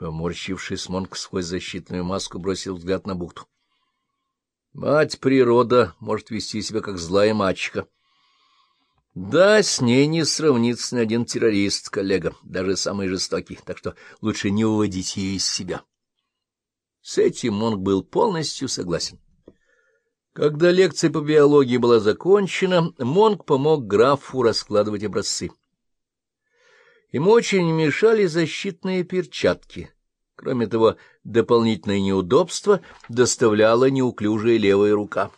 Поморщившись, Монк сквозь защитную маску бросил взгляд на бухту. Мать природа может вести себя как злая мачеха. Да, с ней не сравнится ни один террорист, коллега, даже самый жестокий, так что лучше не уводить ее из себя. С этим Монк был полностью согласен. Когда лекция по биологии была закончена, Монк помог графу раскладывать образцы. Ему очень мешали защитные перчатки. Кроме того, дополнительное неудобство доставляла неуклюжая левая рука.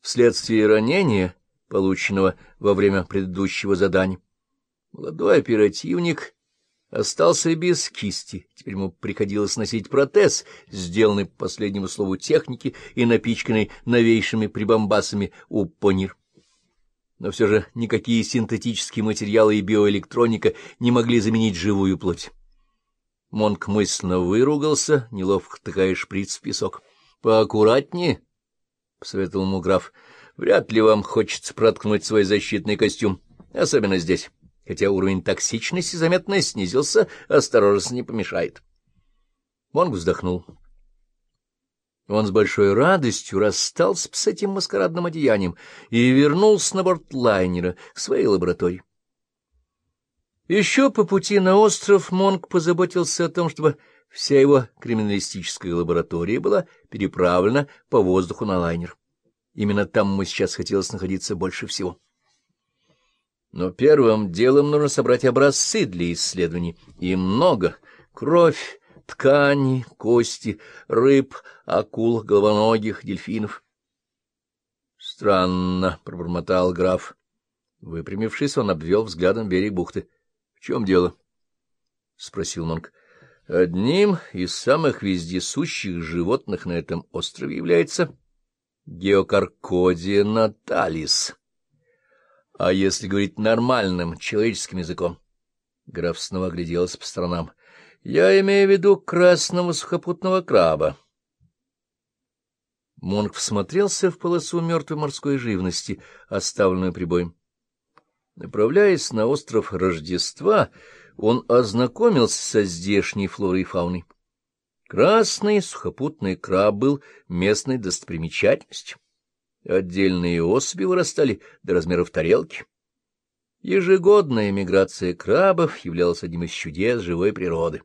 Вследствие ранения, полученного во время предыдущего задания, молодой оперативник остался без кисти. Теперь ему приходилось носить протез, сделанный по последнему слову техники и напичканный новейшими прибамбасами Уппонир. Но все же никакие синтетические материалы и биоэлектроника не могли заменить живую плоть. Монк мысленно выругался, неловко тыкая шприц в песок. — Поаккуратнее, — посоветовал ему граф. — Вряд ли вам хочется проткнуть свой защитный костюм, особенно здесь. Хотя уровень токсичности заметно снизился, осторожность не помешает. Монк вздохнул. Он с большой радостью расстался с этим маскарадным одеянием и вернулся на борт лайнера к своей лаборатории. Еще по пути на остров Монк позаботился о том, чтобы вся его криминалистическая лаборатория была переправлена по воздуху на лайнер. Именно там ему сейчас хотелось находиться больше всего. Но первым делом нужно собрать образцы для исследований. И много. Кровь, ткани, кости, рыб, акул, головоногих, дельфинов. Странно, — пробормотал граф. Выпрямившись, он обвел взглядом берег бухты чем дело? — спросил Монк. — Одним из самых вездесущих животных на этом острове является геокаркодия наталис. А если говорить нормальным человеческим языком? Граф снова огляделся по сторонам. — Я имею в виду красного сухопутного краба. Монк всмотрелся в полосу мертвой морской живности, оставленную прибоем. Направляясь на остров Рождества, он ознакомился со здешней флорой и фауной. Красный сухопутный краб был местной достопримечательностью. Отдельные особи вырастали до размеров тарелки. Ежегодная миграция крабов являлась одним из чудес живой природы.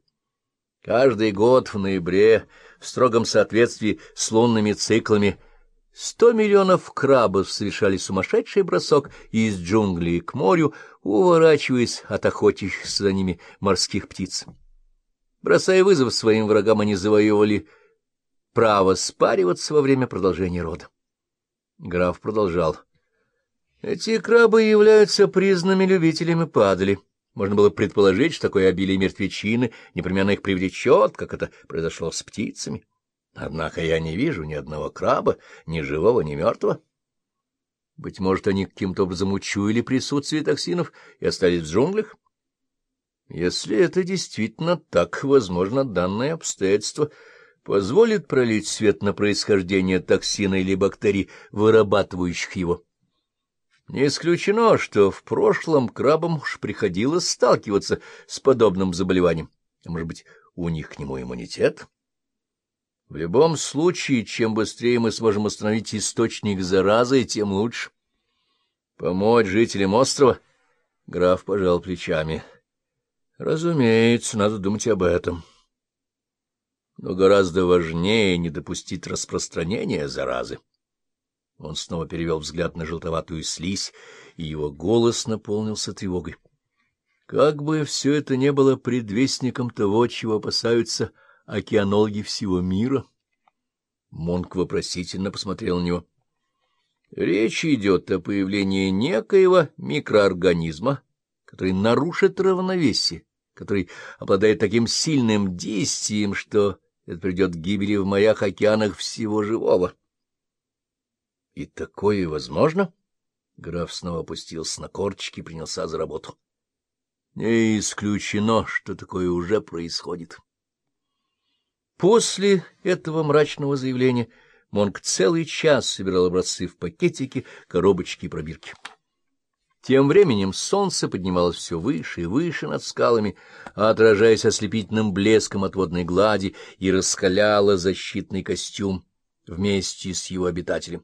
Каждый год в ноябре, в строгом соответствии с лунными циклами, Сто миллионов крабов совершали сумасшедший бросок из джунглей к морю, уворачиваясь от охотящихся за ними морских птиц. Бросая вызов своим врагам, они завоевывали право спариваться во время продолжения рода. Граф продолжал. Эти крабы являются признанными любителями падали. Можно было предположить, что такое обилие мертвечины непременно их привлечет, как это произошло с птицами. Однако я не вижу ни одного краба, ни живого, ни мертвого. Быть может, они каким-то образом учуяли присутствие токсинов и остались в джунглях? Если это действительно так, возможно, данное обстоятельство позволит пролить свет на происхождение токсина или бактерий, вырабатывающих его. Не исключено, что в прошлом крабам уж приходилось сталкиваться с подобным заболеванием. А может быть, у них к нему иммунитет? В любом случае, чем быстрее мы сможем установить источник заразы, тем лучше. Помочь жителям острова? Граф пожал плечами. Разумеется, надо думать об этом. Но гораздо важнее не допустить распространения заразы. Он снова перевел взгляд на желтоватую слизь, и его голос наполнился тревогой. Как бы все это не было предвестником того, чего опасаются океанологи всего мира? Монк вопросительно посмотрел на него. Речь идет о появлении некоего микроорганизма, который нарушит равновесие, который обладает таким сильным действием, что это придет к гибели в морях, океанах всего живого. — И такое возможно? Граф снова опустился на корчики и принялся за работу. — Не исключено, что такое уже происходит. — После этого мрачного заявления Монк целый час собирал образцы в пакетики, коробочки и пробирки. Тем временем солнце поднималось все выше и выше над скалами, отражаясь ослепительным блеском от водной глади и раскаляло защитный костюм вместе с его обитателем.